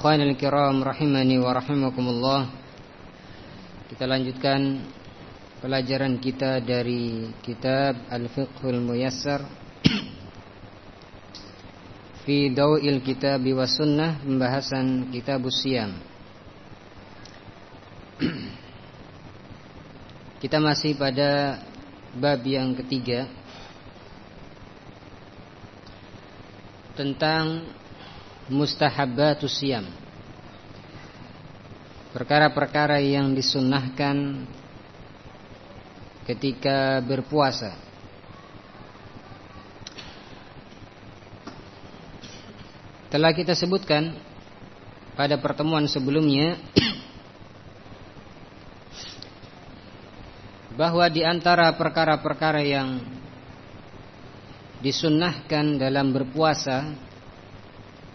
Akhwanul kiram rahimani wa rahimakumullah. Kita lanjutkan pelajaran kita dari kitab Al-Fiqhul Muyassar. Fi Daw'il Kitab wa Sunnah Pembahasan Kitab Siyam Kita masih pada bab yang ketiga Tentang mustahabbatus siyam perkara-perkara yang disunnahkan ketika berpuasa. Telah kita sebutkan pada pertemuan sebelumnya bahwa di antara perkara-perkara yang disunnahkan dalam berpuasa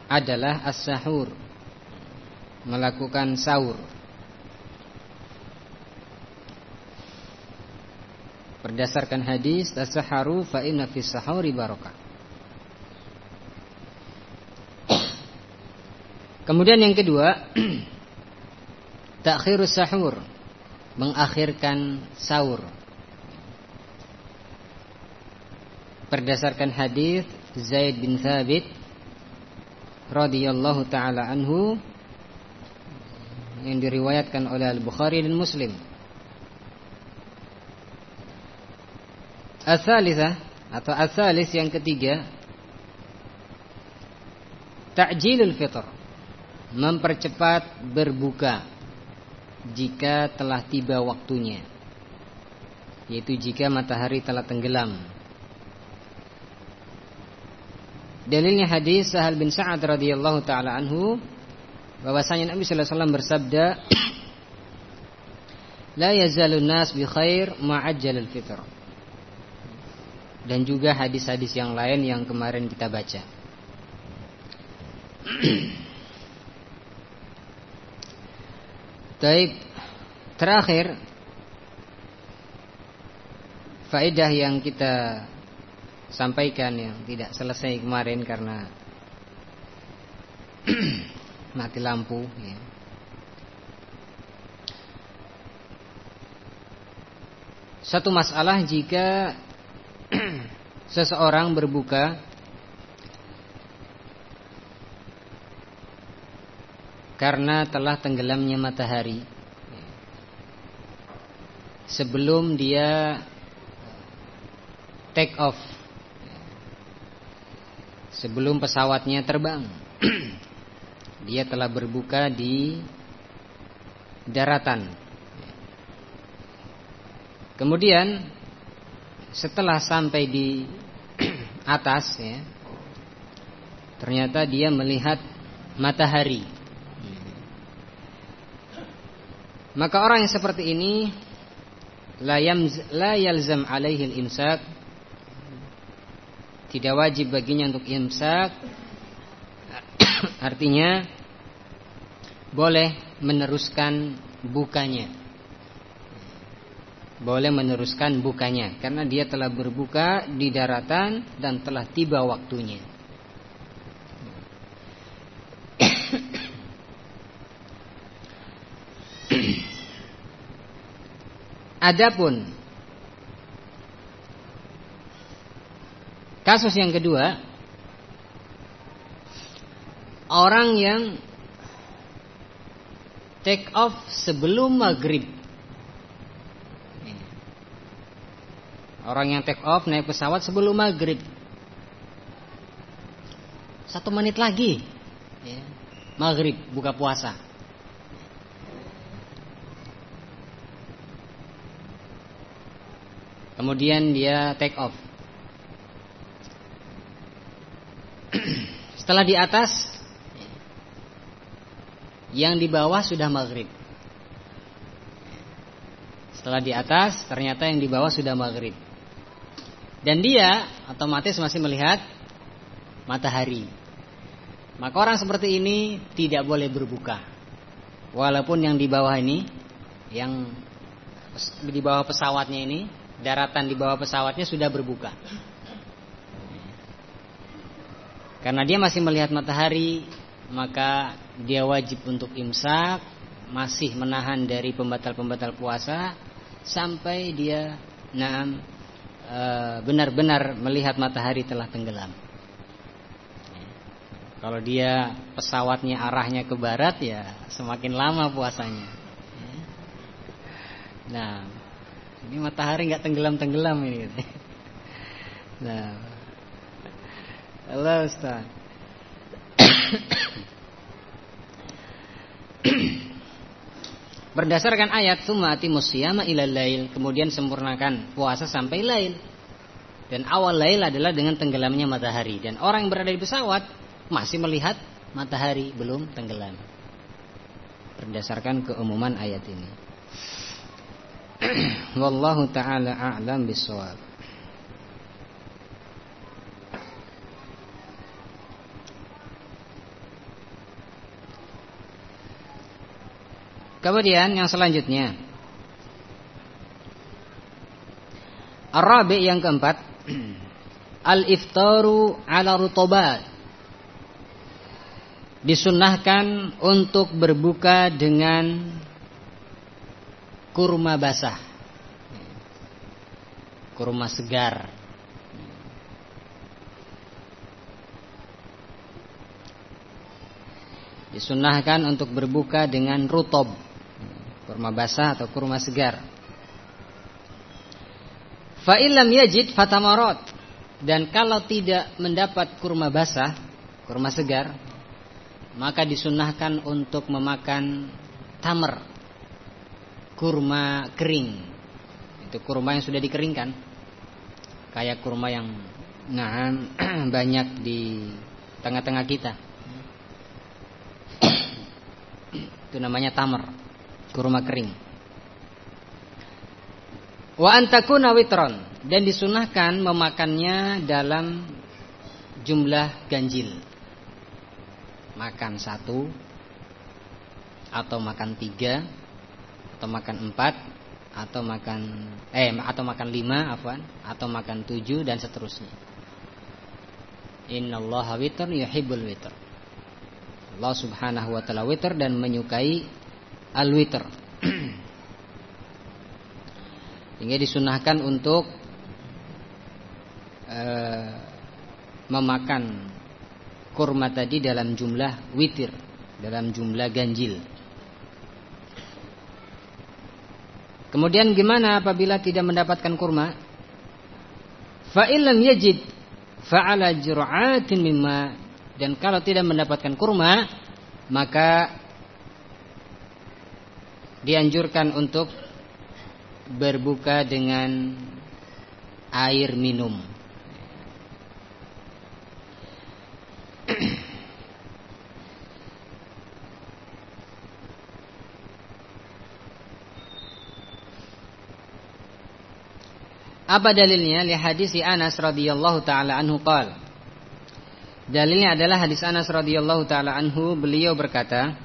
adalah as-sahur melakukan sahur. Berdasarkan hadis as-saharu fa inna fis sahuri barakah kemudian yang kedua takhirus sahur mengakhirkan sahur. Berdasarkan hadis Zaid bin Thabit radhiyallahu taala anhu yang diriwayatkan oleh Al-Bukhari dan Muslim. Ats-tsalitsah atau ats-tsalis yang ketiga ta'jilul fitr mempercepat berbuka jika telah tiba waktunya yaitu jika matahari telah tenggelam Dalilnya hadis Sahal bin Sa'ad radhiyallahu taala anhu bahwasanya Nabi sallallahu alaihi wasallam bersabda La yazalun nas bi khair ma'ajjalul fitr. Dan juga hadis-hadis yang lain yang kemarin kita baca. Taib terakhir faedah yang kita sampaikan yang tidak selesai kemarin karena mati lampu ya. Satu masalah jika seseorang berbuka karena telah tenggelamnya matahari sebelum dia take off sebelum pesawatnya terbang. Dia telah berbuka di daratan. Kemudian setelah sampai di atas ya, ternyata dia melihat matahari. Maka orang yang seperti ini la, al-imsak tidak wajib baginya untuk imsak artinya boleh meneruskan bukanya. Boleh meneruskan bukanya karena dia telah berbuka di daratan dan telah tiba waktunya. Adapun Kasus yang kedua Orang yang Take off sebelum maghrib. Orang yang take off naik pesawat sebelum maghrib. Satu menit lagi. Ya, Maghrib buka puasa. Kemudian dia take off. Setelah di atas yang di bawah sudah maghrib. Setelah di atas, ternyata yang di bawah sudah maghrib. Dan dia otomatis masih melihat matahari. Maka orang seperti ini tidak boleh berbuka. Walaupun yang di bawah ini, yang di bawah pesawatnya ini, daratan di bawah pesawatnya sudah berbuka. Karena dia masih melihat matahari, maka dia wajib untuk imsak, masih menahan dari pembatal-pembatal puasa sampai dia naam e, benar-benar melihat matahari telah tenggelam. Kalau dia pesawatnya arahnya ke barat ya semakin lama puasanya. Nah, ini matahari nggak tenggelam-tenggelam ini. Nah, Halo Ustaz. Berdasarkan ayat sumati musyama ilal lail, kemudian sempurnakan puasa sampai lail. Dan awal lail adalah dengan tenggelamnya matahari dan orang yang berada di pesawat masih melihat matahari belum tenggelam. Berdasarkan keumuman ayat ini. Wallahu taala a'lam bissawab. Kemudian yang selanjutnya. Arabi yang keempat. Al-iftaru ala rutobat Disunnahkan untuk berbuka dengan kurma basah. Kurma segar. Disunnahkan untuk berbuka dengan rutob kurma basah atau kurma segar. Fa'ilam yajid fatamarot dan kalau tidak mendapat kurma basah, kurma segar, maka disunahkan untuk memakan tamer, kurma kering. Itu kurma yang sudah dikeringkan. Kayak kurma yang nah banyak di tengah-tengah kita. Itu namanya tamer kurma kering. Wa antakuna witron dan disunahkan memakannya dalam jumlah ganjil. Makan satu atau makan tiga atau makan empat atau makan eh atau makan lima afwan atau makan tujuh dan seterusnya. Innallaha witr yuhibbul witr. Allah Subhanahu wa taala witr dan menyukai al-witr. Sehingga disunahkan untuk e, memakan kurma tadi dalam jumlah witir, dalam jumlah ganjil. Kemudian gimana apabila tidak mendapatkan kurma? Fa'ilam yajid fa'ala jur'atin mimma dan kalau tidak mendapatkan kurma maka dianjurkan untuk berbuka dengan air minum. Apa dalilnya? Li hadis Anas radhiyallahu taala anhu qala. Dalilnya adalah hadis Anas radhiyallahu taala anhu, beliau berkata,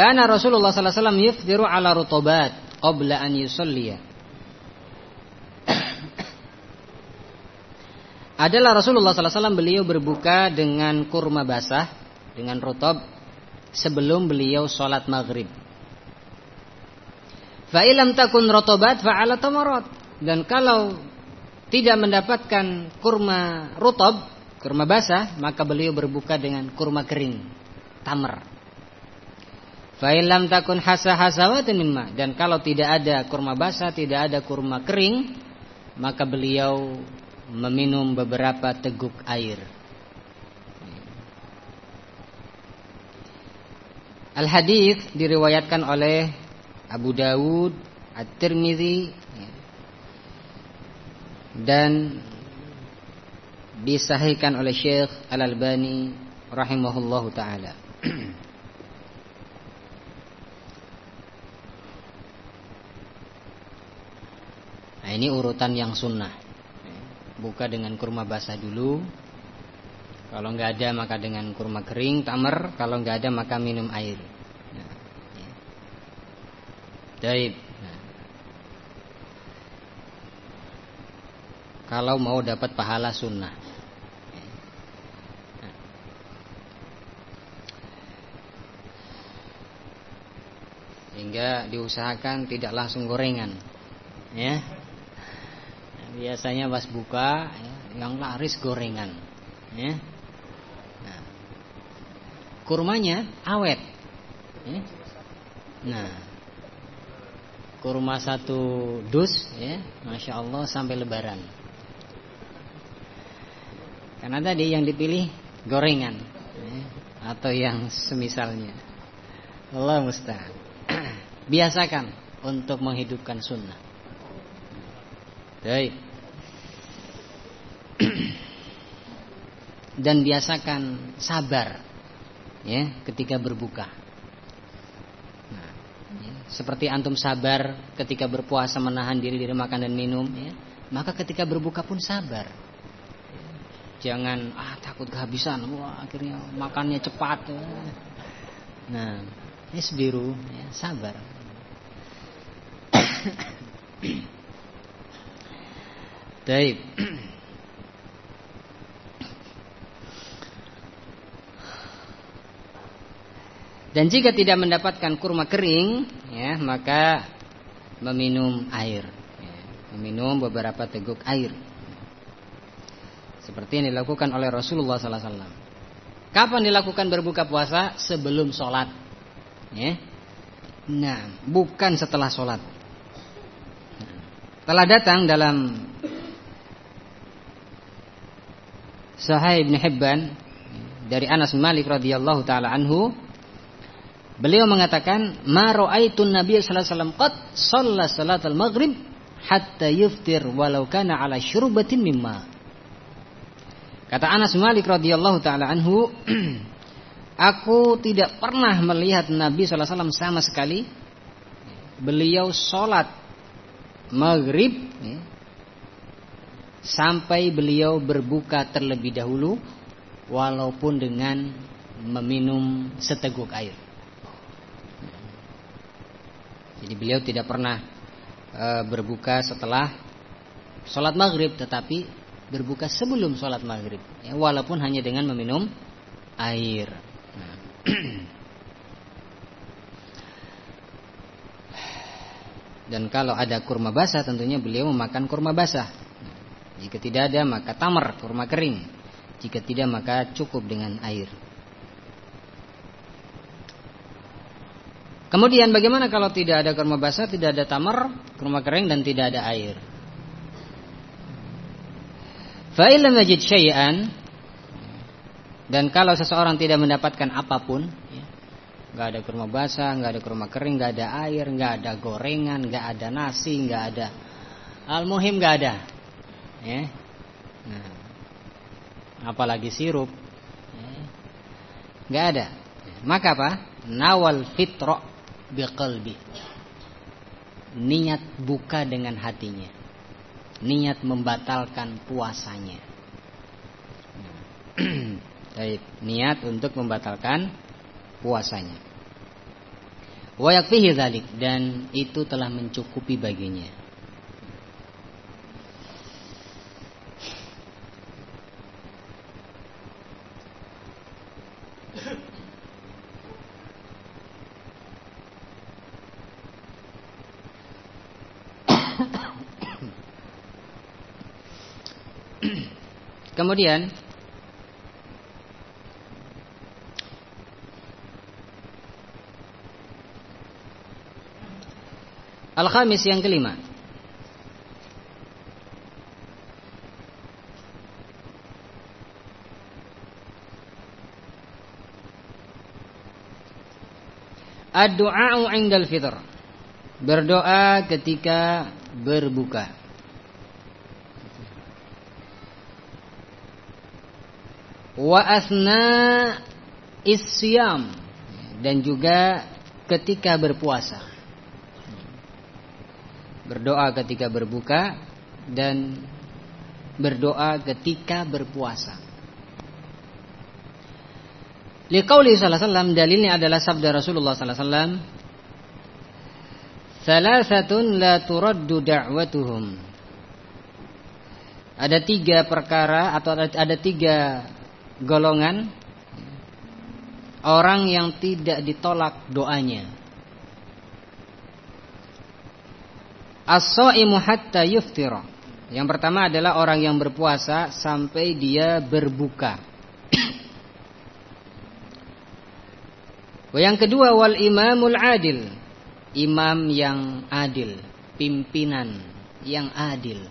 karena Rasulullah sallallahu alaihi wasallam yufdiru ala rutubat qabla an yusalliya. Adalah Rasulullah sallallahu alaihi wasallam beliau berbuka dengan kurma basah, dengan rutub sebelum beliau sholat maghrib. Fa'ilam takun rotobat fa'ala tamarat. Dan kalau tidak mendapatkan kurma rutub, kurma basah, maka beliau berbuka dengan kurma kering, tamar. Fa'ilam takun hasa hasawatin mimma dan kalau tidak ada kurma basah, tidak ada kurma kering, maka beliau meminum beberapa teguk air. Al hadis diriwayatkan oleh Abu Dawud, At-Tirmizi dan disahihkan oleh Syekh Al-Albani rahimahullahu taala. Nah, ini urutan yang sunnah. Buka dengan kurma basah dulu. Kalau nggak ada maka dengan kurma kering, tamer. Kalau nggak ada maka minum air. Nah, ya. Nah. Kalau mau dapat pahala sunnah. Nah. Sehingga diusahakan tidak langsung gorengan. Ya. Biasanya pas buka ya, yang laris gorengan. Ya kurmanya awet. Ya. Nah, kurma satu dus, ya, masya Allah sampai Lebaran. Karena tadi yang dipilih gorengan, ya, atau yang semisalnya. Allah mustahil. Biasakan untuk menghidupkan sunnah. Baik. Dan biasakan sabar ya ketika berbuka. Nah, ya, seperti antum sabar ketika berpuasa menahan diri dari makan dan minum, ya, maka ketika berbuka pun sabar. Jangan ah takut kehabisan, wah akhirnya makannya cepat. Ya. Nah, isbiru, ya, sabar. Baik. Dan jika tidak mendapatkan kurma kering, ya, maka meminum air. Ya, meminum beberapa teguk air. Seperti yang dilakukan oleh Rasulullah SAW. Kapan dilakukan berbuka puasa? Sebelum sholat. Ya. Nah, bukan setelah sholat. telah datang dalam Sahih Ibn Hibban dari Anas Malik radhiyallahu taala anhu Beliau mengatakan, "Ma ra'aitun Nabiy sallallahu alaihi wasallam qad shalla salatal maghrib hatta yuftir walau kana ala syurbatin mimma." Kata Anas Malik radhiyallahu taala anhu, "Aku tidak pernah melihat Nabi sallallahu alaihi wasallam sama sekali beliau sholat maghrib ya, sampai beliau berbuka terlebih dahulu walaupun dengan meminum seteguk air." Jadi beliau tidak pernah e, berbuka setelah sholat maghrib, tetapi berbuka sebelum sholat maghrib, ya, walaupun hanya dengan meminum air. Dan kalau ada kurma basah, tentunya beliau memakan kurma basah. Jika tidak ada, maka tamar, kurma kering. Jika tidak, maka cukup dengan air. Kemudian bagaimana kalau tidak ada kurma basah, tidak ada tamar, kurma kering dan tidak ada air? Fa'ilam yajid syai'an dan kalau seseorang tidak mendapatkan apa pun, ya, nggak ada kurma basah, nggak ada kurma kering, nggak ada air, nggak ada gorengan, nggak ada nasi, nggak ada al-muhim nggak ada, ya. Nah, apalagi sirup, ya. nggak ada. Maka apa? Nawal fitro biqalbi. Niat buka dengan hatinya. Niat membatalkan puasanya. Baik, niat untuk membatalkan puasanya. Wa dan itu telah mencukupi baginya. Kemudian Al-Khamis yang kelima Ad-du'a'u 'indal fitr. Berdoa ketika berbuka. Wa asna isyam dan juga ketika berpuasa. berdoa ketika berbuka dan berdoa ketika berpuasa. Liqauli sallallahu alaihi wasallam dalilnya adalah sabda Rasulullah sallallahu alaihi wasallam Salasatun la turaddu da'watuhum Ada tiga perkara atau ada tiga golongan Orang yang tidak ditolak doanya As-sa'imu hatta. Yang pertama adalah orang yang berpuasa sampai dia berbuka. yang kedua wal imamul adil. Imam yang adil, pimpinan yang adil.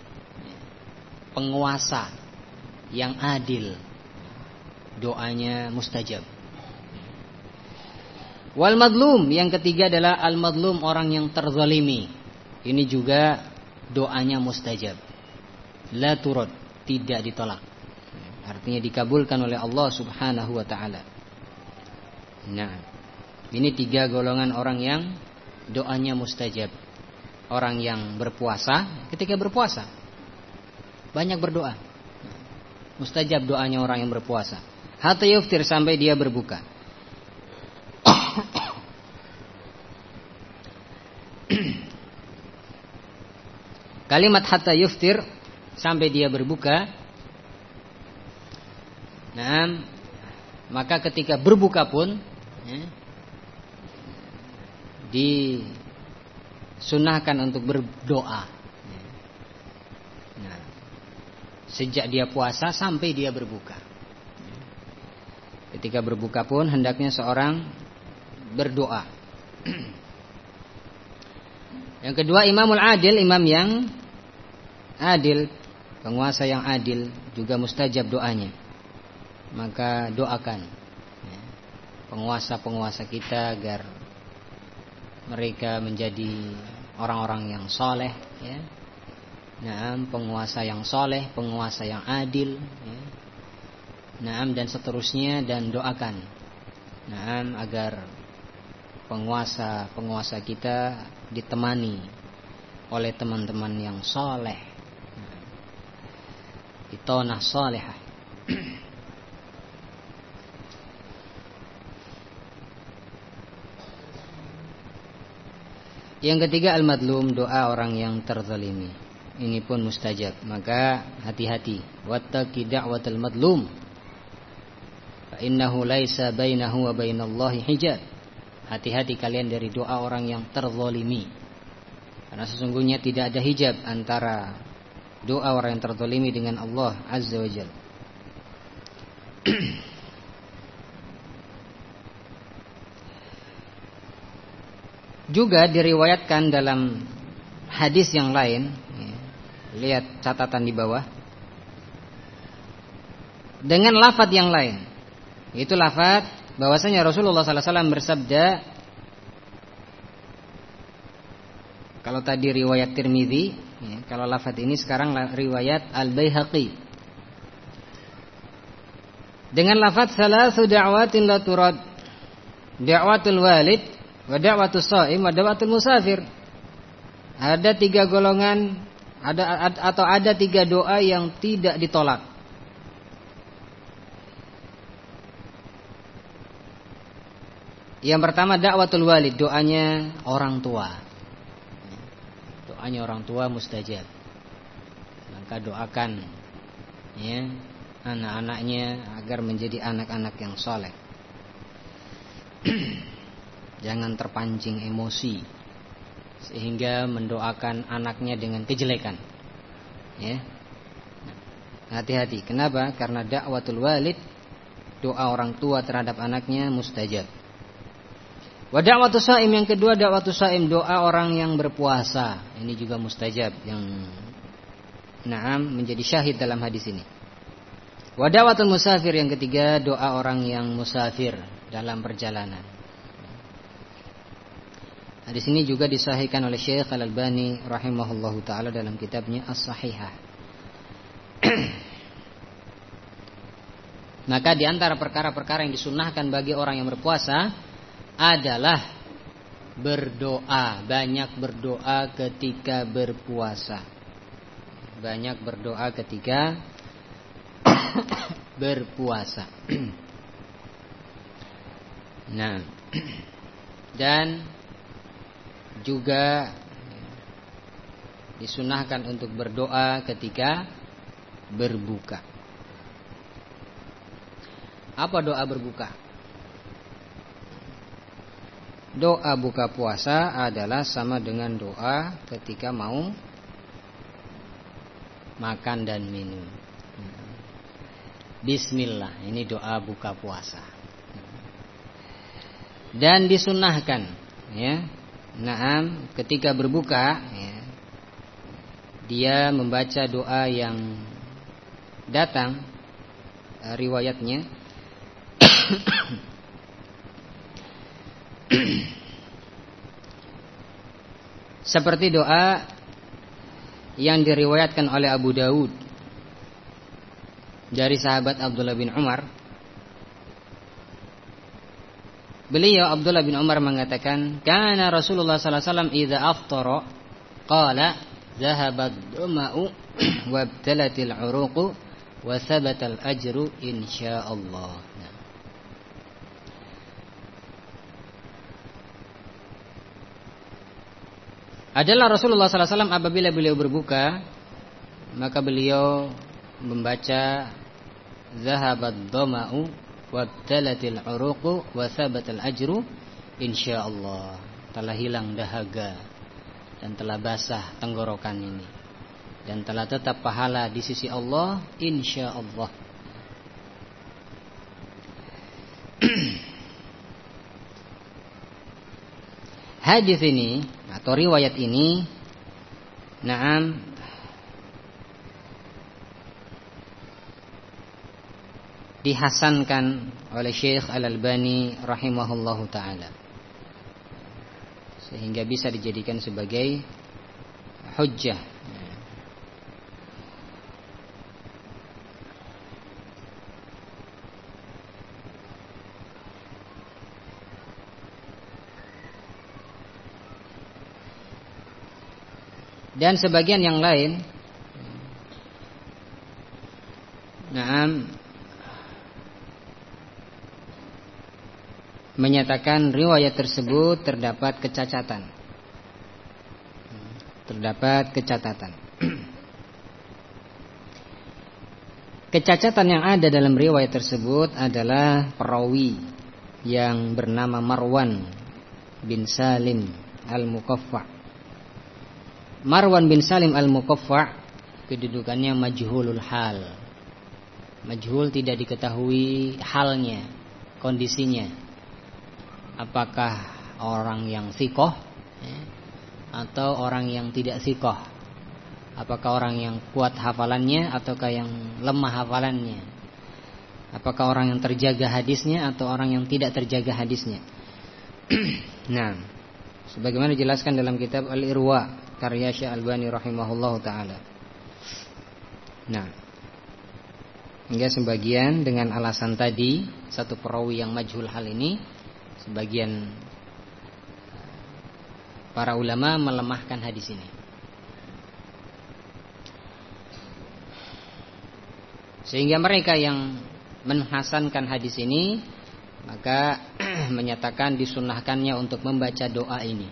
Penguasa yang adil. Doanya mustajab. Wal madlum yang ketiga adalah al madlum orang yang terzalimi ini juga doanya mustajab. La turad, tidak ditolak. Artinya dikabulkan oleh Allah Subhanahu wa taala. Nah, ini tiga golongan orang yang doanya mustajab. Orang yang berpuasa ketika berpuasa banyak berdoa. Mustajab doanya orang yang berpuasa. Hatta yuftir sampai dia berbuka. Kalimat hatta yuftir sampai dia berbuka. Nah, maka ketika berbuka pun ya, disunahkan untuk berdoa. Nah, sejak dia puasa sampai dia berbuka. Ketika berbuka pun hendaknya seorang berdoa. Yang kedua imamul adil, imam yang adil, penguasa yang adil juga mustajab doanya. Maka doakan ya, penguasa-penguasa kita agar mereka menjadi orang-orang yang soleh. Ya. Nah, penguasa yang soleh, penguasa yang adil. Ya. Naam dan seterusnya dan doakan. Naam agar penguasa-penguasa kita ditemani oleh teman-teman yang soleh bitonah salihah Yang ketiga al-madlum doa orang yang terzalimi. Ini pun mustajab. Maka hati-hati. Wattaqi da'watal madlum. Innahu laisa bainahu wa bainallahi hijab. Hati-hati kalian dari doa orang yang terzalimi. Karena sesungguhnya tidak ada hijab antara doa orang yang tertolimi dengan Allah Azza wa Jal. Juga diriwayatkan dalam hadis yang lain, ya, lihat catatan di bawah, dengan lafadz yang lain, itu lafadz bahwasanya Rasulullah SAW bersabda, kalau tadi riwayat Tirmidzi Ya, kalau lafaz ini sekarang riwayat Al-Baihaqi. Dengan lafaz salasu da'watin la turad. Da'watul walid wa da'watus shaim wa da'watul musafir. Ada tiga golongan ada atau ada tiga doa yang tidak ditolak. Yang pertama dakwatul walid, doanya orang tua doanya orang tua mustajab. Maka doakan ya anak-anaknya agar menjadi anak-anak yang soleh. Jangan terpancing emosi sehingga mendoakan anaknya dengan kejelekan. Ya. Hati-hati. Kenapa? Karena dakwatul walid doa orang tua terhadap anaknya mustajab. Wa da'watu saim yang kedua da'watu saim doa orang yang berpuasa. Ini juga mustajab yang Naam menjadi syahid dalam hadis ini. Wa da'watul musafir yang ketiga doa orang yang musafir dalam perjalanan. Hadis ini juga disahihkan oleh Syekh Al-Albani rahimahullahu taala dalam kitabnya As-Sahihah. Maka di antara perkara-perkara yang disunahkan bagi orang yang berpuasa adalah berdoa, banyak berdoa ketika berpuasa. Banyak berdoa ketika berpuasa. nah, dan juga disunahkan untuk berdoa ketika berbuka. Apa doa berbuka? Doa buka puasa adalah sama dengan doa ketika mau makan dan minum. Bismillah, ini doa buka puasa. Dan disunahkan, ya. Naam, ketika berbuka, ya, dia membaca doa yang datang eh, riwayatnya Seperti doa yang diriwayatkan oleh Abu Dawud dari sahabat Abdullah bin Umar. Beliau Abdullah bin Umar mengatakan, "Kana Rasulullah sallallahu alaihi wasallam idza aftara qala dhahabat duma'u wa ibtalatil 'uruqu wa thabata al-ajru insyaallah." Nah. Adalah Rasulullah SAW apabila beliau berbuka maka beliau membaca zahabat dhama'u wabtalatil uruqu wa thabatal ajru insyaallah. Telah hilang dahaga dan telah basah tenggorokan ini. Dan telah tetap pahala di sisi Allah insyaallah. Hadis ini atau riwayat ini Naam dihasankan oleh Syekh Al-Albani rahimahullahu taala. Sehingga bisa dijadikan sebagai hujjah dan sebagian yang lain Naam menyatakan riwayat tersebut terdapat kecacatan. Terdapat kecacatan. Kecacatan yang ada dalam riwayat tersebut adalah perawi yang bernama Marwan bin Salim Al-Mukaffa. Marwan bin Salim al-Muqaffa kedudukannya majhulul hal. Majhul tidak diketahui halnya, kondisinya. Apakah orang yang sikoh ya, atau orang yang tidak sikoh? Apakah orang yang kuat hafalannya ataukah yang lemah hafalannya? Apakah orang yang terjaga hadisnya atau orang yang tidak terjaga hadisnya? nah, sebagaimana dijelaskan dalam kitab Al-Irwa karya Syekh Albani rahimahullah taala. Nah, hingga sebagian dengan alasan tadi satu perawi yang majhul hal ini, sebagian para ulama melemahkan hadis ini. Sehingga mereka yang menhasankan hadis ini maka menyatakan disunahkannya untuk membaca doa ini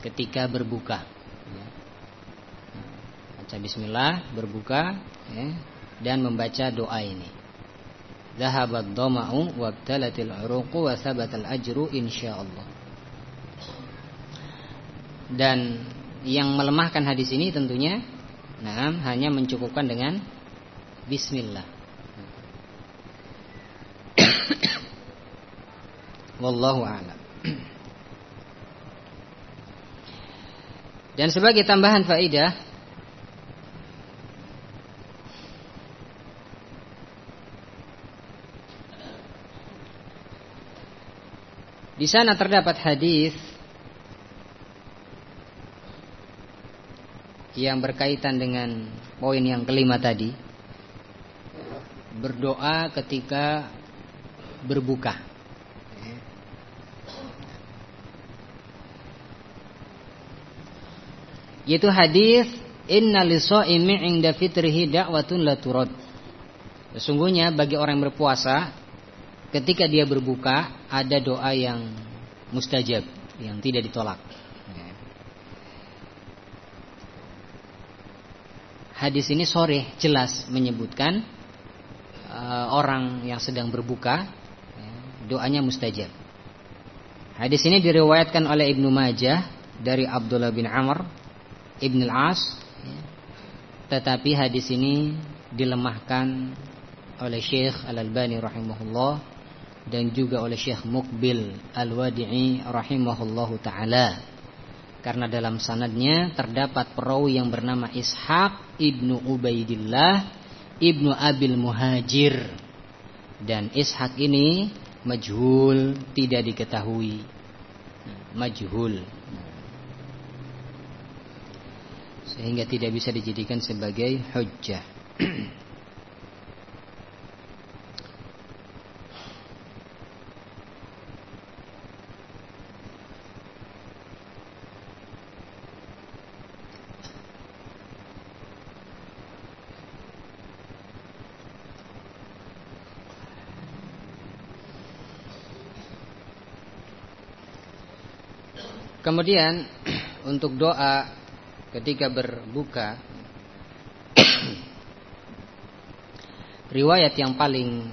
ketika berbuka baca bismillah berbuka ya, dan membaca doa ini. Zahabat dhama'u wabtalatil uruqu wa thabatal ajru insyaallah. Dan yang melemahkan hadis ini tentunya nah hanya mencukupkan dengan bismillah. Wallahu a'lam. Dan sebagai tambahan faidah Di sana terdapat hadis yang berkaitan dengan poin yang kelima tadi. Berdoa ketika berbuka. Yaitu hadis Inna liso'imi inda fitrihi da'watun la. Sesungguhnya bagi orang yang berpuasa ketika dia berbuka ada doa yang mustajab yang tidak ditolak. Hadis ini sore jelas menyebutkan uh, orang yang sedang berbuka ya, doanya mustajab. Hadis ini diriwayatkan oleh Ibnu Majah dari Abdullah bin Amr Ibn al-As ya. Tetapi hadis ini dilemahkan oleh Syekh Al-Albani rahimahullah dan juga oleh Syekh Mukbil Al-Wadi'i rahimahullahu taala. Karena dalam sanadnya terdapat perawi yang bernama Ishaq ibnu Ubaidillah ibnu Abil Muhajir. Dan Ishaq ini majhul tidak diketahui. Majhul. Sehingga tidak bisa dijadikan sebagai hujjah Kemudian untuk doa ketika berbuka riwayat yang paling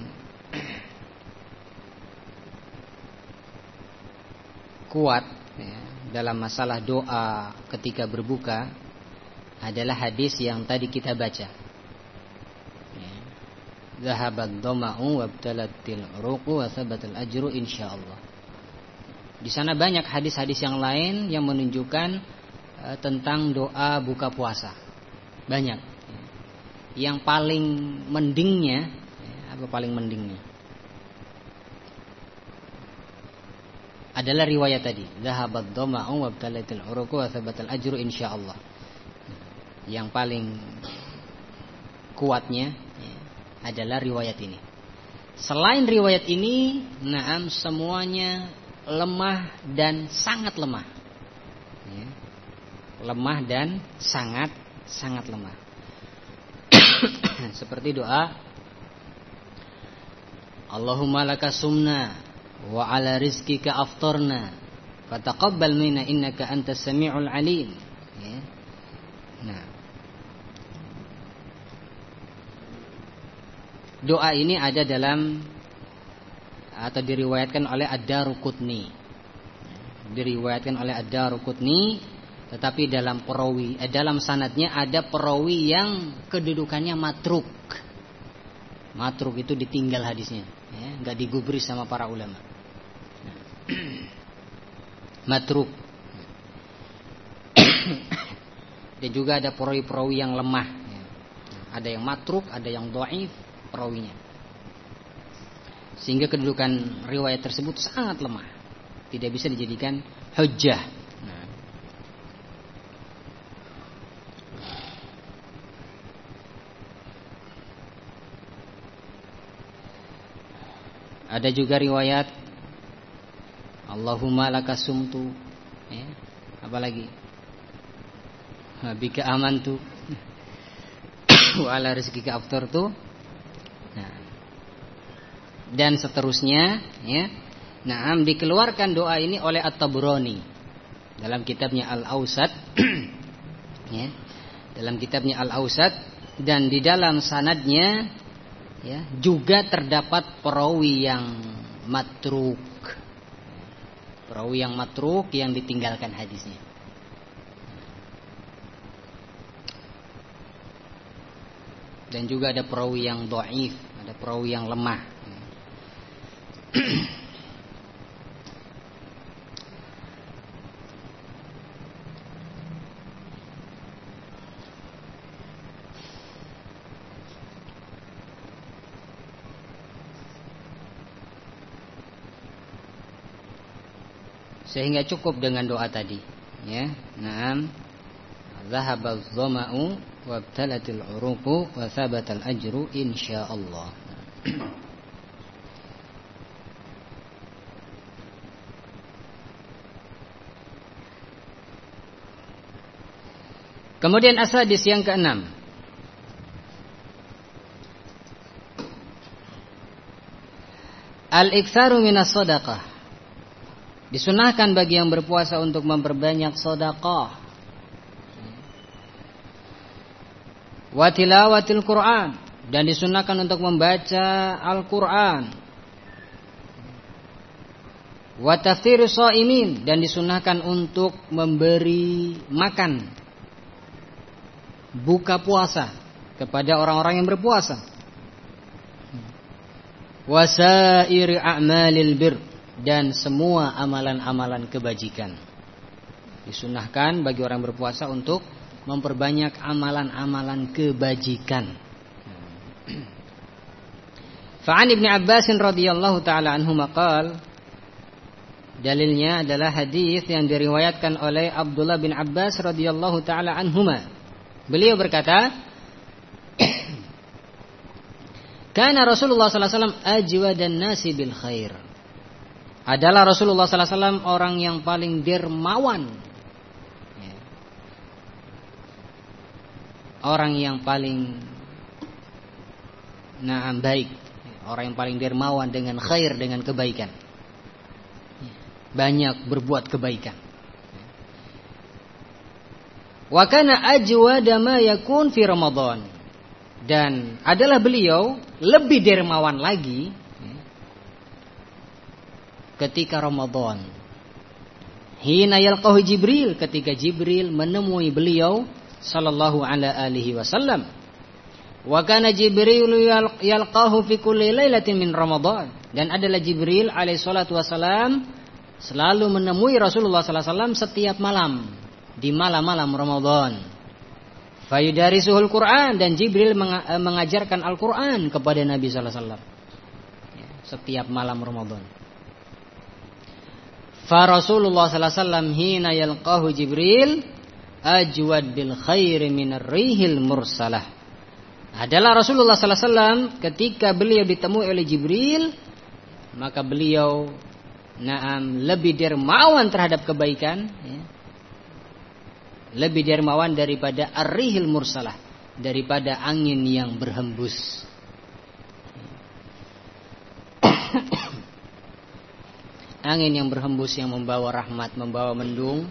kuat ya, dalam masalah doa ketika berbuka adalah hadis yang tadi kita baca. Ya. Zahabat dhama'u wabtalatil uruqu wa thabatal ajru insyaallah. Di sana banyak hadis-hadis yang lain yang menunjukkan uh, tentang doa buka puasa. Banyak. Yang paling mendingnya apa paling mendingnya? Adalah riwayat tadi, zahabat dhama'u wa btalatil uruqu wa thabatal ajru insyaallah. Yang paling kuatnya ya, adalah riwayat ini. Selain riwayat ini, naam semuanya lemah dan sangat lemah. Ya. Lemah dan sangat sangat lemah. Seperti doa Allahumma laka sumna wa ala rizkika aftarna fataqabbal minna innaka antas samiul alim. Ya. Nah. Doa ini ada dalam atau diriwayatkan oleh Ad-Darukutni. Diriwayatkan oleh Ad-Darukutni tetapi dalam perawi eh, dalam sanadnya ada perawi yang kedudukannya matruk. Matruk itu ditinggal hadisnya, ya, nggak digubris sama para ulama. matruk. Dan juga ada perawi-perawi yang lemah. Ya. Ada yang matruk, ada yang doif perawinya. Sehingga kedudukan riwayat tersebut sangat lemah. Tidak bisa dijadikan hujjah. Nah. Ada juga riwayat Allahumma lakasumtu ya. Apalagi Bika amantu Wa ala rizkika aftartu dan seterusnya ya. Nah, dikeluarkan doa ini oleh At-Tabrani dalam kitabnya Al-Ausat ya. Dalam kitabnya Al-Ausat dan di dalam sanadnya ya juga terdapat perawi yang matruk. Perawi yang matruk yang ditinggalkan hadisnya. Dan juga ada perawi yang doif, ada perawi yang lemah. Sehingga cukup dengan doa tadi, ya. Naam. Zahabal dhama'u wabtalatil uruqu wa thabatal ajru insyaallah. Kemudian asadis yang keenam. Al-iktsaru minas sadaqah. Disunahkan bagi yang berpuasa untuk memperbanyak sedekah. Wa tilawatil Quran dan disunahkan untuk membaca Al-Qur'an. Wa tafsir dan disunahkan untuk memberi makan buka puasa kepada orang-orang yang berpuasa. Wasairi a'malil bir dan semua amalan-amalan kebajikan. Disunahkan bagi orang berpuasa untuk memperbanyak amalan-amalan kebajikan. Fa'an Ibn Abbas radhiyallahu taala anhu maqal Dalilnya adalah hadis yang diriwayatkan oleh Abdullah bin Abbas radhiyallahu taala anhuma. Beliau berkata, Karena Rasulullah sallallahu alaihi wasallam ajwa dan nasi bil khair adalah Rasulullah SAW orang yang paling dermawan. Ya. Orang yang paling nah baik, orang yang paling dermawan dengan khair dengan kebaikan. Ya. Banyak berbuat kebaikan. Wa kana ajwada ma yakun fi Ramadan. Dan adalah beliau lebih dermawan lagi ketika Ramadan. Hina yalqahu Jibril ketika Jibril menemui beliau sallallahu alaihi wasallam. Wa kana Jibril yalqahu fi kulli lailatin min Ramadan dan adalah Jibril alaihi salatu wasallam selalu menemui Rasulullah sallallahu alaihi wasallam setiap malam di malam-malam Ramadan. Fayudarisuhul Quran dan Jibril mengajarkan Al-Quran kepada Nabi sallallahu alaihi wasallam. Ya, setiap malam Ramadan. Fa Rasulullah sallallahu alaihi wasallam hina yalqahu Jibril ajwad bil khair minar rihil mursalah. Adalah Rasulullah sallallahu alaihi wasallam ketika beliau ditemui oleh Jibril maka beliau naam lebih dermawan terhadap kebaikan ya. Lebih dermawan daripada ar-rihil mursalah, daripada angin yang berhembus. angin yang berhembus yang membawa rahmat, membawa mendung.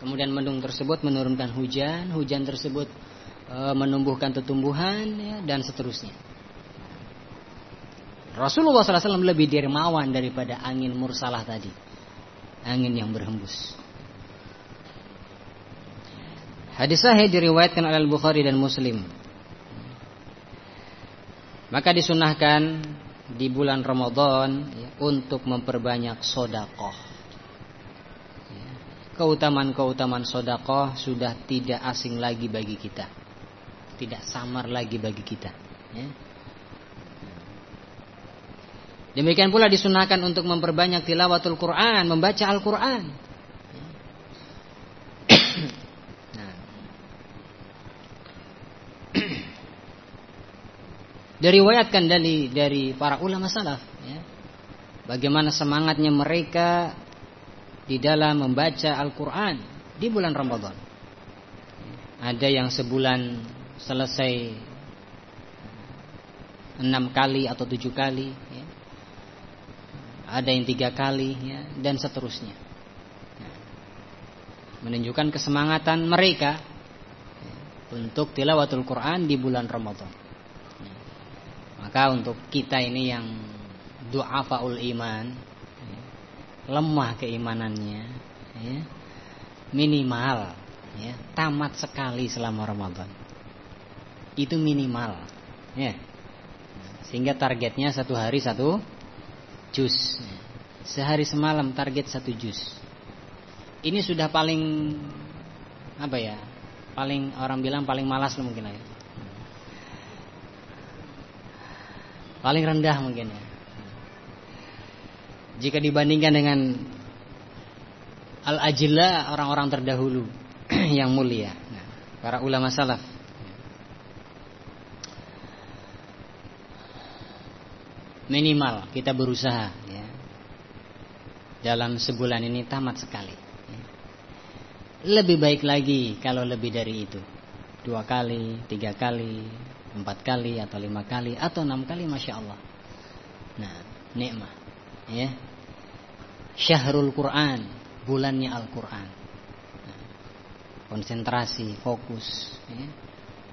Kemudian mendung tersebut menurunkan hujan, hujan tersebut e, menumbuhkan tumbuhan ya, dan seterusnya. Rasulullah SAW lebih dermawan daripada angin mursalah tadi, angin yang berhembus. Hadis sahih diriwayatkan oleh Al-Bukhari dan Muslim. Maka disunahkan di bulan Ramadan ya, untuk memperbanyak sodakoh. Ya, keutamaan-keutamaan sodakoh sudah tidak asing lagi bagi kita, tidak samar lagi bagi kita. Ya. Demikian pula disunahkan untuk memperbanyak tilawatul Quran, membaca Al-Quran. Nah. Diriwayatkan dari dari para ulama salaf ya, bagaimana semangatnya mereka di dalam membaca Al-Quran di bulan Ramadan. Ada yang sebulan selesai enam kali atau tujuh kali, ya. ada yang tiga kali, ya, dan seterusnya. Menunjukkan kesemangatan mereka ya, untuk tilawatul Quran di bulan Ramadan. Maka untuk kita ini yang du'afaul iman ya, lemah keimanannya ya, minimal ya, tamat sekali selama Ramadan. Itu minimal ya. Sehingga targetnya satu hari satu jus. Sehari semalam target satu jus. Ini sudah paling apa ya? Paling orang bilang paling malas mungkin ya. Paling rendah mungkin ya. Jika dibandingkan dengan al-ajilla orang-orang terdahulu yang mulia, nah, para ulama salaf. Minimal kita berusaha ya. Dalam sebulan ini tamat sekali. Ya. Lebih baik lagi kalau lebih dari itu. dua kali, tiga kali, empat kali atau lima kali atau enam kali, masya Allah. Nah, nikmat, ya. Syahrul Quran, bulannya Al Quran. Nah, konsentrasi, fokus, ya,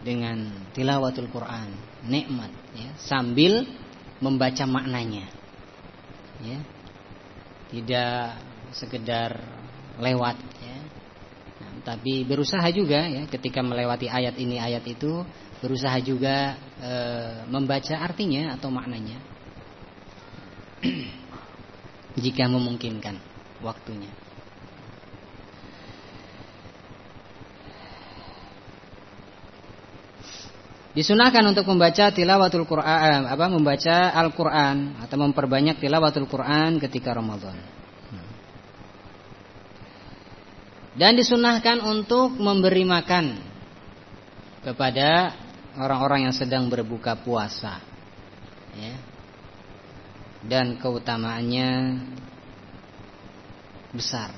dengan tilawatul Quran, nikmat, ya, sambil membaca maknanya, ya, tidak sekedar lewat, tapi berusaha juga, ya, ketika melewati ayat ini ayat itu, berusaha juga e, membaca artinya atau maknanya, jika memungkinkan waktunya. Disunahkan untuk membaca tilawatul Quran, apa membaca Al-Quran atau memperbanyak tilawatul Quran ketika Ramadan. Dan disunahkan untuk memberi makan kepada orang-orang yang sedang berbuka puasa. Ya. Dan keutamaannya besar.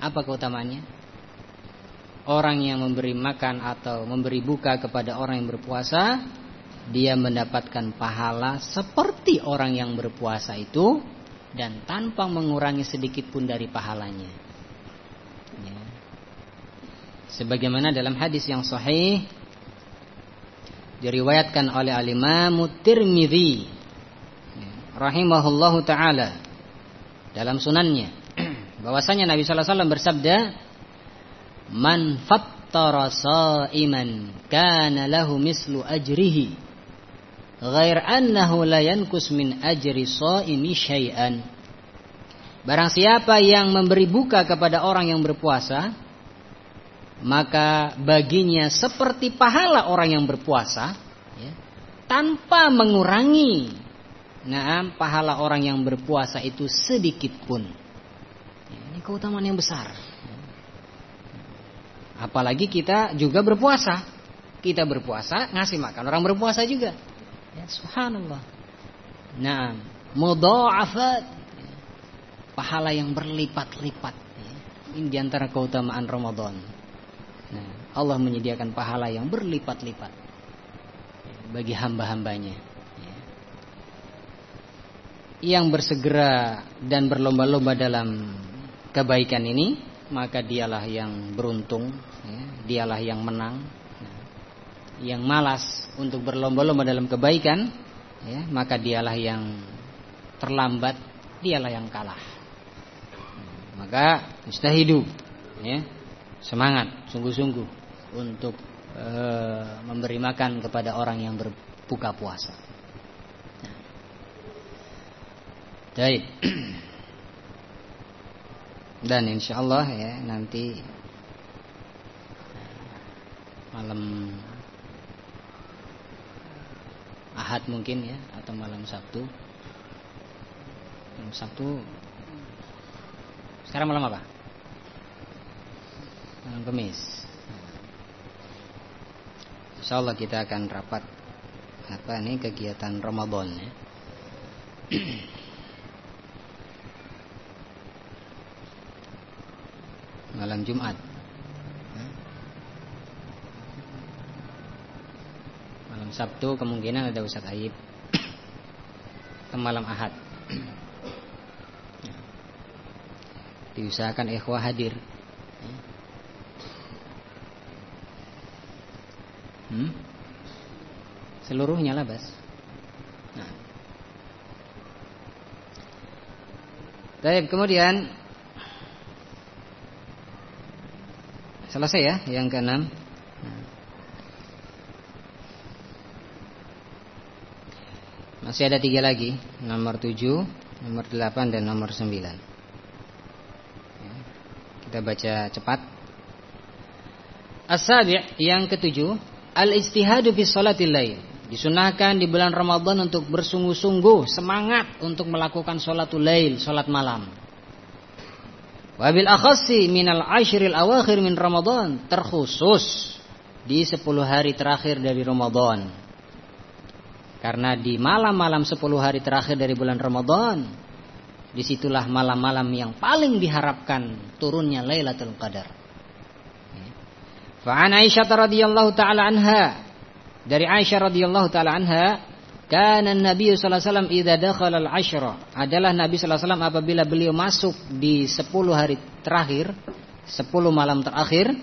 Apa keutamaannya? orang yang memberi makan atau memberi buka kepada orang yang berpuasa dia mendapatkan pahala seperti orang yang berpuasa itu dan tanpa mengurangi sedikit pun dari pahalanya. Sebagaimana dalam hadis yang sahih diriwayatkan oleh al-Imam Tirmidzi ya, rahimahullahu taala dalam sunannya bahwasanya Nabi sallallahu alaihi wasallam bersabda Man fattara sa'iman kana lahu mislu ajrihi ghair annahu la yankus min ajri sha'imi syai'an. Barang siapa yang memberi buka kepada orang yang berpuasa maka baginya seperti pahala orang yang berpuasa ya, tanpa mengurangi nah pahala orang yang berpuasa itu sedikit pun. Ya, ini keutamaan yang besar. Apalagi kita juga berpuasa. Kita berpuasa ngasih makan orang berpuasa juga. Ya, subhanallah. Nah, mudha'afat. Pahala yang berlipat-lipat. Ya. Ini di antara keutamaan Ramadan. Allah menyediakan pahala yang berlipat-lipat bagi hamba-hambanya. Ya. Yang bersegera dan berlomba-lomba dalam kebaikan ini maka dialah yang beruntung, ya, dialah yang menang. Yang malas untuk berlomba-lomba dalam kebaikan, ya, maka dialah yang terlambat, dialah yang kalah. Maka hidup, ya, semangat, sungguh-sungguh untuk e, memberi makan kepada orang yang berbuka puasa. Baik. Dan insya Allah ya nanti malam Ahad mungkin ya atau malam Sabtu. Malam Sabtu. Sekarang malam apa? Malam Kamis. Insya Allah kita akan rapat apa ini kegiatan Ramadan ya. malam Jumat. Malam Sabtu kemungkinan ada Ustaz Aib. Malam Ahad. Diusahakan ikhwah hadir. Seluruhnya lah bas. Nah. Baik, kemudian Selesai ya yang keenam. Masih ada tiga lagi, nomor tujuh, nomor delapan dan nomor sembilan. Ya, kita baca cepat. As-sabi' yang ketujuh, al-ijtihadu fi salatil lail. Disunahkan di bulan Ramadan untuk bersungguh-sungguh semangat untuk melakukan salatul lail, salat malam. Wabil akhassi minal ashril awakhir min Ramadan. Terkhusus di 10 hari terakhir dari Ramadan. Karena di malam-malam 10 hari terakhir dari bulan Ramadan. Di situlah malam-malam yang paling diharapkan turunnya Lailatul Qadar. Fa'an Aisyah radhiyallahu taala anha dari Aisyah radhiyallahu taala anha Kana Nabi sallallahu alaihi wasallam idza dakhala al-ashra adalah Nabi sallallahu alaihi wasallam apabila beliau masuk di 10 hari terakhir, 10 malam terakhir,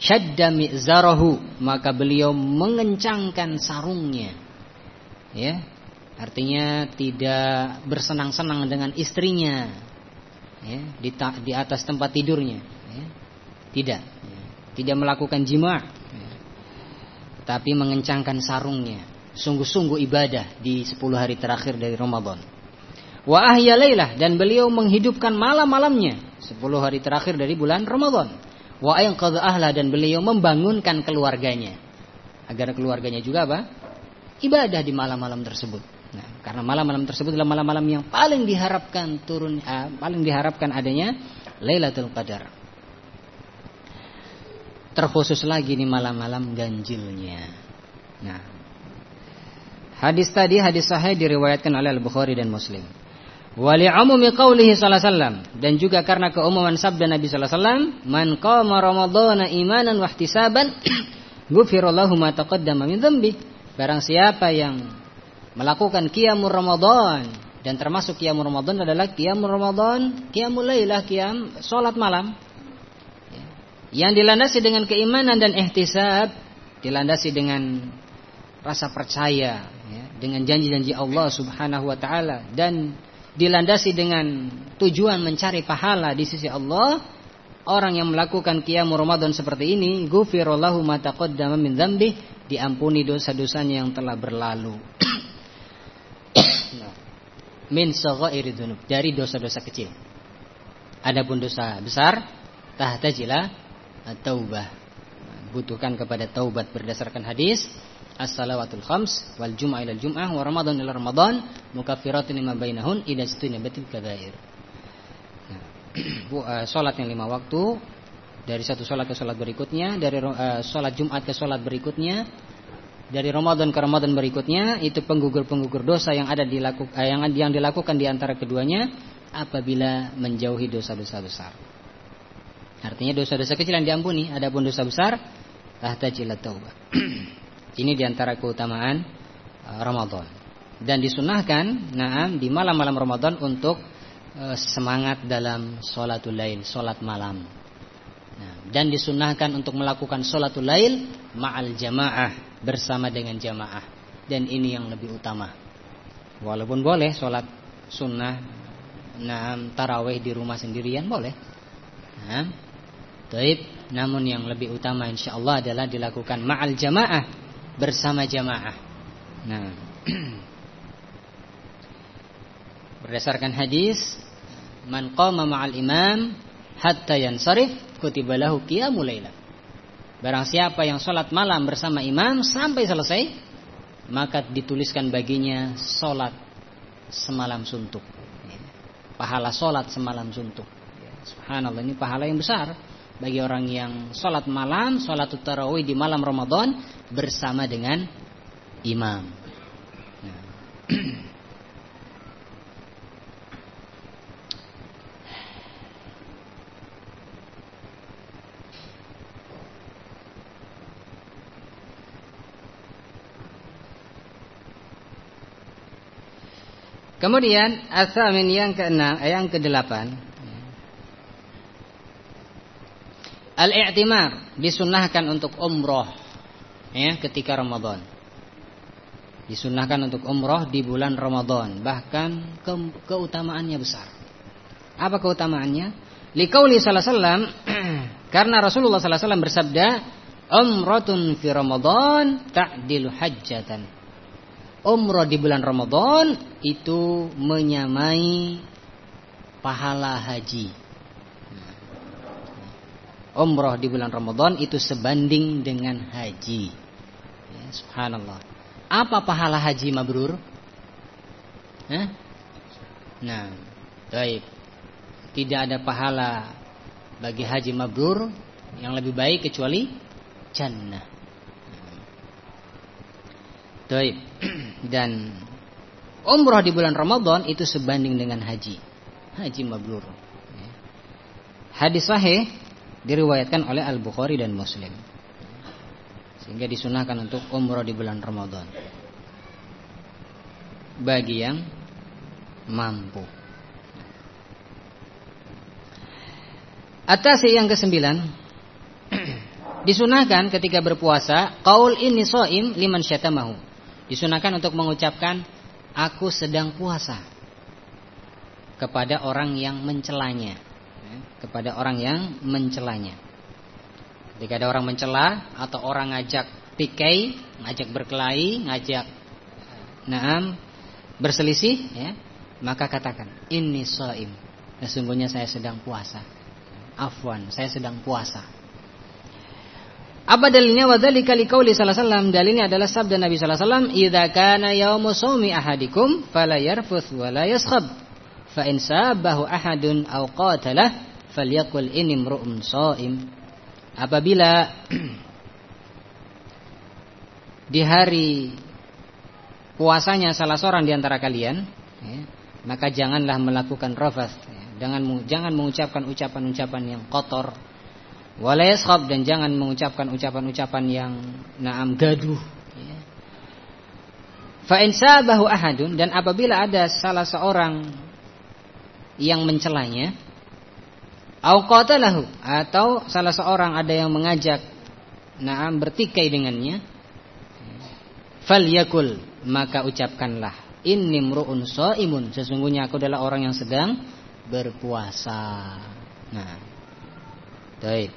syadda mi'zarahu, maka beliau mengencangkan sarungnya. Ya. Artinya tidak bersenang-senang dengan istrinya. Ya, di, di atas tempat tidurnya, ya. Tidak. Ya. Tidak melakukan jima'. Tapi mengencangkan sarungnya sungguh-sungguh ibadah di 10 hari terakhir dari Ramadan. Wa ahya dan beliau menghidupkan malam-malamnya 10 hari terakhir dari bulan Ramadan. Wa ayqadha ahla dan beliau membangunkan keluarganya. Agar keluarganya juga apa? Ibadah di malam-malam tersebut. Nah, karena malam-malam tersebut adalah malam-malam yang paling diharapkan turun uh, paling diharapkan adanya Lailatul Qadar. Terkhusus lagi nih malam-malam ganjilnya. Nah, Hadis tadi hadis sahih diriwayatkan oleh Al-Bukhari dan Muslim. Wali umumi qaulihi sallallahu dan juga karena keumuman sabda Nabi sallallahu wasallam, "Man qama ramadhana imanan wa ihtisaban, ghufira lahu ma taqaddama min dhanbi." Barang siapa yang melakukan qiyamul Ramadan dan termasuk qiyamul Ramadan adalah qiyamul Ramadan, qiyamul lailah, qiyam salat malam. Yang dilandasi dengan keimanan dan ihtisab, dilandasi dengan rasa percaya ya, dengan janji-janji Allah Subhanahu wa taala dan dilandasi dengan tujuan mencari pahala di sisi Allah, orang yang melakukan qiyamul Ramadan seperti ini, ghufirallahu ma min dzambi, diampuni dosa-dosanya yang telah berlalu. min saghairi dzunub, dari dosa-dosa kecil. Adapun dosa besar, tahtajila taubah. Butuhkan kepada taubat berdasarkan hadis as-salawatul khams wal jum'ah ila jum'ah wa ramadan ila ramadan mukaffiratun lima bainahun idza istunibatil kabair. Nah, eh, salat yang lima waktu dari satu salat ke salat berikutnya, dari uh, salat Jumat ke salat berikutnya, dari Ramadan ke Ramadan berikutnya itu penggugur-penggugur dosa yang ada dilakukan uh, yang yang dilakukan di antara keduanya apabila menjauhi dosa-dosa besar. Artinya dosa-dosa kecil yang diampuni, adapun dosa besar tahtajilat taubah. Ini di antara keutamaan uh, Ramadan. Dan disunahkan, naam di malam-malam Ramadan untuk uh, semangat dalam sholatul lail, sholat malam. Dan disunahkan untuk melakukan sholatul lail ma'al jamaah bersama dengan jamaah. Dan ini yang lebih utama. Walaupun boleh sholat sunnah, naam taraweh di rumah sendirian boleh. Nah, Taib, namun yang lebih utama insya Allah adalah dilakukan ma'al jamaah bersama jamaah. Nah, berdasarkan hadis, man qama ma'al imam hatta yansarif kutiba lahu qiyamul lailah. Barang siapa yang sholat malam bersama imam sampai selesai, maka dituliskan baginya sholat semalam suntuk. Pahala sholat semalam suntuk. Subhanallah ini pahala yang besar bagi orang yang sholat malam, sholat tarawih di malam Ramadan bersama dengan imam. Kemudian asamin yang keenam, yang kedelapan Al-i'timar disunahkan untuk umroh ya ketika Ramadan. Disunahkan untuk umroh di bulan Ramadan, bahkan ke keutamaannya besar. Apa keutamaannya? Liqauli sallallahu karena Rasulullah sallallahu alaihi wasallam bersabda, "Umratun fi Ramadan ta'dilu hajjatan." Umroh di bulan Ramadan itu menyamai pahala haji umroh di bulan Ramadan itu sebanding dengan haji. Ya, subhanallah. Apa pahala haji mabrur? Hah? Nah, baik. Tidak ada pahala bagi haji mabrur yang lebih baik kecuali jannah. Baik. Dan umroh di bulan Ramadan itu sebanding dengan haji. Haji mabrur. Ya. Hadis sahih diriwayatkan oleh Al-Bukhari dan Muslim. Sehingga disunahkan untuk umroh di bulan Ramadan. Bagi yang mampu. Atas yang kesembilan Disunahkan ketika berpuasa Qaul ini so'im liman syatamahu Disunahkan untuk mengucapkan Aku sedang puasa Kepada orang yang mencelanya ya, Kepada orang yang mencelanya Ketika ada orang mencela Atau orang ngajak pikai Ngajak berkelahi Ngajak Naam Berselisih ya, Maka katakan Ini so'im Sesungguhnya saya sedang puasa Afwan saya sedang puasa apa dalilnya wadzalika liqauli sallallahu alaihi? Dalilnya adalah sabda Nabi sallallahu alaihi wasallam, "Idza kana yaumu shaumi ahadikum fala yarfuth wa la yaskhab." Fa in sabahu ahadun aw qatalah falyakul inni imru'un shaim. Apabila di hari puasanya salah seorang di antara kalian, ya, maka janganlah melakukan rafath, ya, jangan jangan mengucapkan ucapan-ucapan yang kotor Wala dan jangan mengucapkan ucapan-ucapan yang naam gaduh. Ya. Fa sabahu ahadun dan apabila ada salah seorang yang mencelanya au qatalahu atau salah seorang ada yang mengajak naam bertikai dengannya falyakul maka ucapkanlah inni mru'un shaimun sesungguhnya aku adalah orang yang sedang berpuasa. Nah. Baik.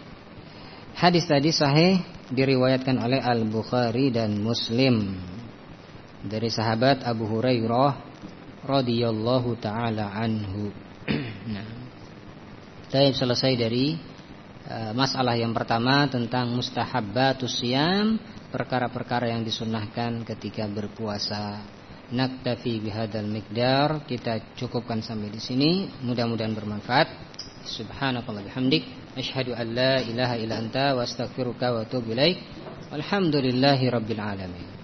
Hadis tadi sahih diriwayatkan oleh Al-Bukhari dan Muslim dari sahabat Abu Hurairah radhiyallahu taala anhu. nah. Saya selesai dari uh, masalah yang pertama tentang mustahabbatus siyam, perkara-perkara yang disunahkan ketika berpuasa. Naktafi bihadzal miqdar, kita cukupkan sampai di sini. Mudah-mudahan bermanfaat. Subhanakallah bihamdik Ashhadu an la ilaha illa anta wa astaghfiruka wa atubu ilaik. Rabbil alamin.